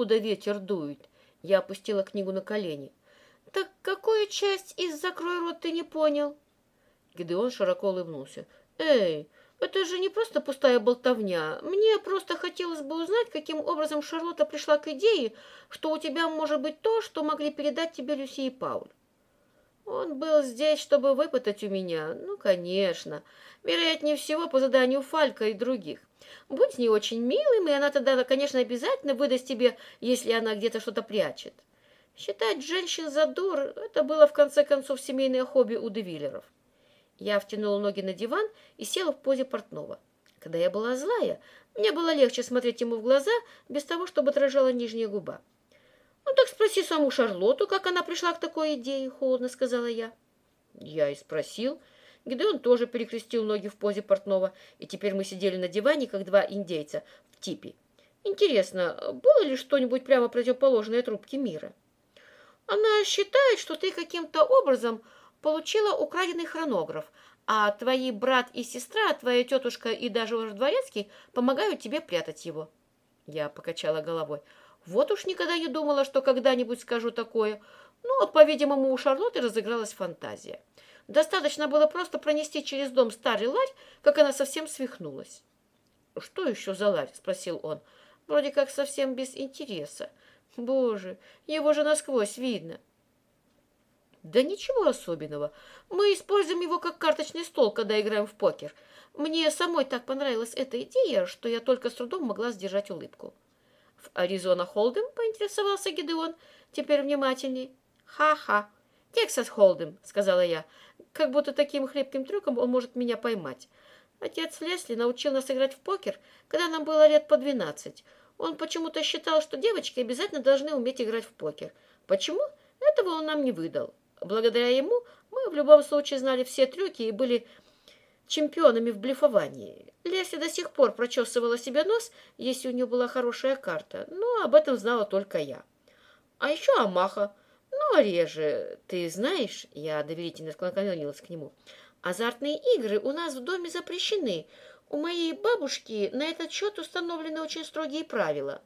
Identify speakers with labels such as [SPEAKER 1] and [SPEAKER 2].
[SPEAKER 1] откуда ветер дует. Я опустила книгу на колени. Так какую часть из «Закрой рот» ты не понял? Гидеон широко улыбнулся. Эй, это же не просто пустая болтовня. Мне просто хотелось бы узнать, каким образом Шарлотта пришла к идее, что у тебя может быть то, что могли передать тебе Люси и Пауль. Он был здесь, чтобы выпытать у меня. Ну, конечно. Вероятнее всего, по заданию Фалька и других. Будь с ней очень милым, и она тогда, конечно, обязательно выдаст тебе, если она где-то что-то прячет. Считать женщин за дур – это было, в конце концов, семейное хобби у Девиллеров. Я втянула ноги на диван и села в позе портного. Когда я была злая, мне было легче смотреть ему в глаза, без того, чтобы дрожала нижняя губа. «Ну так спроси саму Шарлоту, как она пришла к такой идее», — холодно сказала я. Я и спросил. Гидеон тоже перекрестил ноги в позе портного, и теперь мы сидели на диване, как два индейца в типе. Интересно, было ли что-нибудь прямо противоположное трубке мира? Она считает, что ты каким-то образом получила украденный хронограф, а твои брат и сестра, твоя тетушка и даже дворецкий помогают тебе прятать его. Я покачала головой. Вот уж никогда не думала, что когда-нибудь скажу такое. Ну, по-видимому, у Шарлотты разыгралась фантазия. Достаточно было просто пронести через дом старый ларь, как она совсем свихнулась. «Что еще за ларь?» – спросил он. «Вроде как совсем без интереса. Боже, его же насквозь видно». «Да ничего особенного. Мы используем его как карточный стол, когда играем в покер. Мне самой так понравилась эта идея, что я только с трудом могла сдержать улыбку». Аризона Холдем, поинтересовался Гидеон, теперь внимательней. Ха-ха. Тексас Холдем, сказала я. Как будто таким хлебким трюком он может меня поймать. Отец Лесли научил нас играть в покер, когда нам было лет по двенадцать. Он почему-то считал, что девочки обязательно должны уметь играть в покер. Почему? Этого он нам не выдал. Благодаря ему мы в любом случае знали все трюки и были чемпионами в блефовании. Лесли до сих пор прочесывала себе нос, если у нее была хорошая карта, но об этом знала только я. А еще Амаха. Ну, реже. Ты знаешь, я доверительно склонилась к нему, азартные игры у нас в доме запрещены. У моей бабушки на этот счет установлены очень строгие правила.